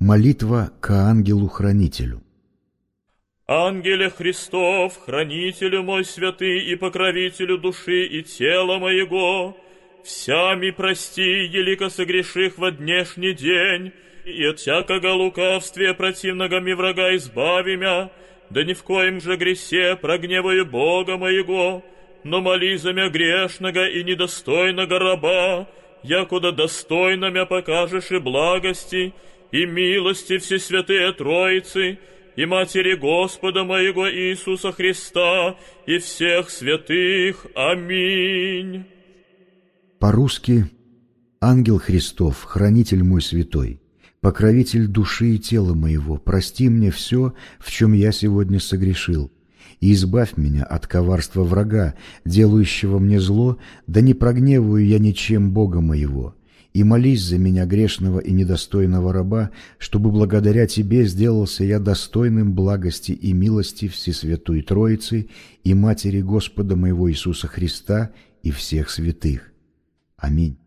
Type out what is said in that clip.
Молитва к ангелу-хранителю. Ангеле Христов, хранителю мой святый и покровителю души и тела моего, всями прости, елико согреших во днешний день, и от всякого лукавствия противного ми врага избави мя, да ни в коем же гресе прогневаю Бога моего, но моли за мя грешного и недостойного раба, якуда достойно мя покажешь и благости, и милости Всесвятые Троицы, и Матери Господа моего Иисуса Христа, и всех святых. Аминь. По-русски «Ангел Христов, хранитель мой святой, покровитель души и тела моего, прости мне все, в чем я сегодня согрешил, и избавь меня от коварства врага, делающего мне зло, да не прогневаю я ничем Бога моего» и молись за меня, грешного и недостойного раба, чтобы благодаря Тебе сделался я достойным благости и милости Всесвятой Троицы и Матери Господа моего Иисуса Христа и всех святых. Аминь.